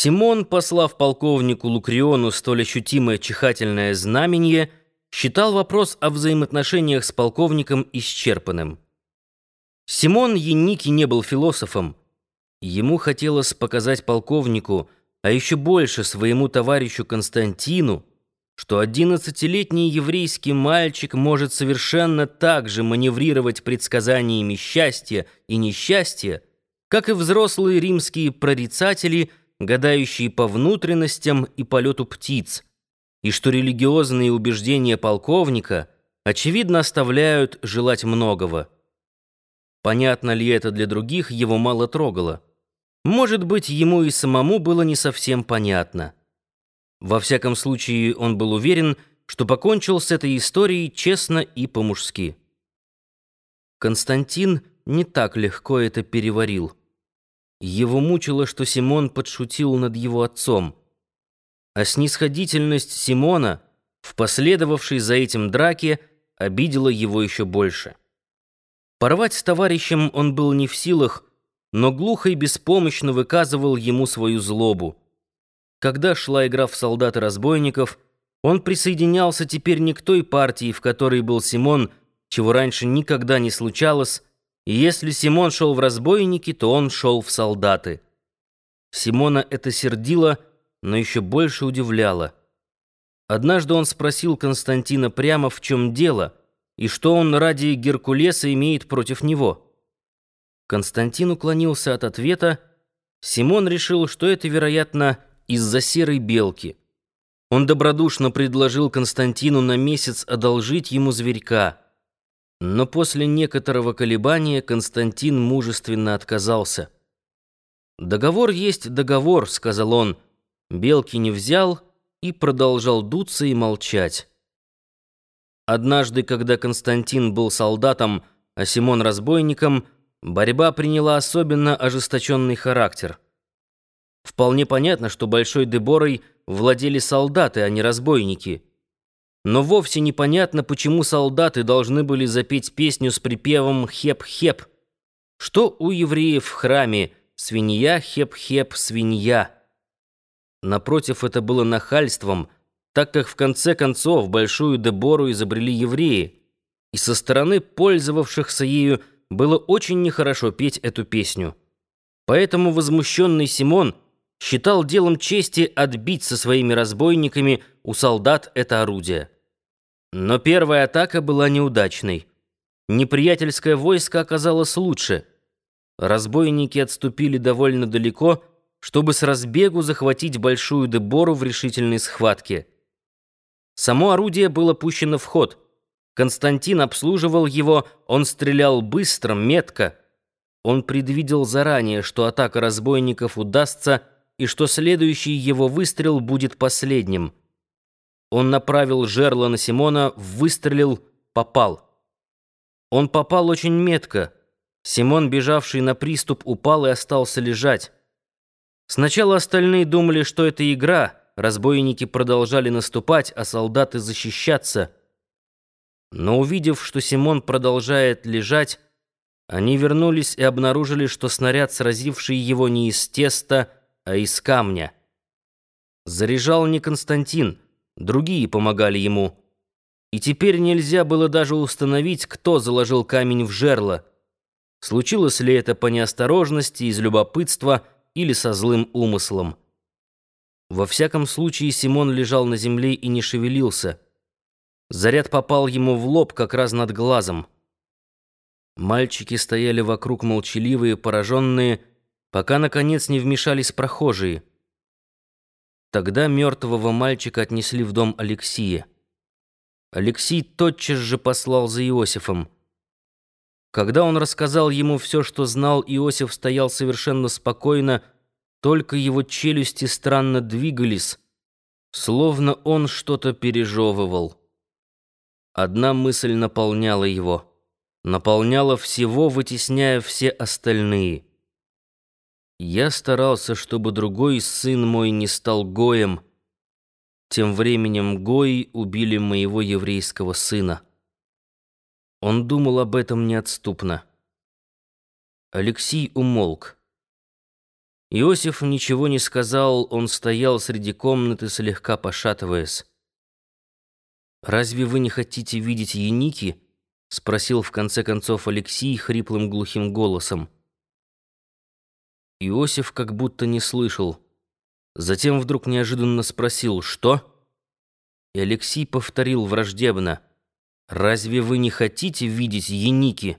Симон, послав полковнику Лукриону столь ощутимое чихательное знамение, считал вопрос о взаимоотношениях с полковником исчерпанным. Симон Янники не был философом. Ему хотелось показать полковнику, а еще больше своему товарищу Константину, что одиннадцатилетний еврейский мальчик может совершенно так же маневрировать предсказаниями счастья и несчастья, как и взрослые римские прорицатели – гадающие по внутренностям и полету птиц, и что религиозные убеждения полковника, очевидно, оставляют желать многого. Понятно ли это для других, его мало трогало. Может быть, ему и самому было не совсем понятно. Во всяком случае, он был уверен, что покончил с этой историей честно и по-мужски. Константин не так легко это переварил. Его мучило, что Симон подшутил над его отцом. А снисходительность Симона, в последовавшей за этим драке, обидела его еще больше. Порвать с товарищем он был не в силах, но глухо и беспомощно выказывал ему свою злобу. Когда шла игра в солдаты-разбойников, он присоединялся теперь не к той партии, в которой был Симон, чего раньше никогда не случалось, и если Симон шел в разбойники, то он шел в солдаты. Симона это сердило, но еще больше удивляло. Однажды он спросил Константина прямо, в чем дело, и что он ради Геркулеса имеет против него. Константин уклонился от ответа. Симон решил, что это, вероятно, из-за серой белки. Он добродушно предложил Константину на месяц одолжить ему зверька — но после некоторого колебания Константин мужественно отказался. «Договор есть договор», — сказал он. Белки не взял и продолжал дуться и молчать. Однажды, когда Константин был солдатом, а Симон разбойником, борьба приняла особенно ожесточенный характер. Вполне понятно, что Большой Деборой владели солдаты, а не разбойники — но вовсе непонятно, почему солдаты должны были запеть песню с припевом «Хеп-хеп». Что у евреев в храме «Свинья, хеп-хеп, свинья». Напротив, это было нахальством, так как в конце концов большую дебору изобрели евреи, и со стороны пользовавшихся ею было очень нехорошо петь эту песню. Поэтому возмущенный Симон считал делом чести отбить со своими разбойниками у солдат это орудие. Но первая атака была неудачной. Неприятельское войско оказалось лучше. Разбойники отступили довольно далеко, чтобы с разбегу захватить Большую Дебору в решительной схватке. Само орудие было пущено в ход. Константин обслуживал его, он стрелял быстро, метко. Он предвидел заранее, что атака разбойников удастся и что следующий его выстрел будет последним — он направил жерло на Симона, выстрелил, попал. Он попал очень метко. Симон, бежавший на приступ, упал и остался лежать. Сначала остальные думали, что это игра, разбойники продолжали наступать, а солдаты защищаться. Но увидев, что Симон продолжает лежать, они вернулись и обнаружили, что снаряд, сразивший его не из теста, а из камня. Заряжал не Константин, другие помогали ему. И теперь нельзя было даже установить, кто заложил камень в жерло. Случилось ли это по неосторожности, из любопытства или со злым умыслом. Во всяком случае, Симон лежал на земле и не шевелился. Заряд попал ему в лоб как раз над глазом. Мальчики стояли вокруг молчаливые, пораженные, пока, наконец, не вмешались прохожие. Тогда мертвого мальчика отнесли в дом Алексия. Алексей тотчас же послал за Иосифом. Когда он рассказал ему все, что знал, Иосиф стоял совершенно спокойно, только его челюсти странно двигались, словно он что-то пережевывал. Одна мысль наполняла его, наполняла всего, вытесняя все остальные — я старался, чтобы другой сын мой не стал Гоем. Тем временем Гои убили моего еврейского сына. Он думал об этом неотступно. Алексей умолк. Иосиф ничего не сказал, он стоял среди комнаты, слегка пошатываясь. «Разве вы не хотите видеть Яники?» — спросил в конце концов Алексей хриплым глухим голосом. Иосиф как будто не слышал. Затем вдруг неожиданно спросил «Что?» И Алексей повторил враждебно «Разве вы не хотите видеть Яники?»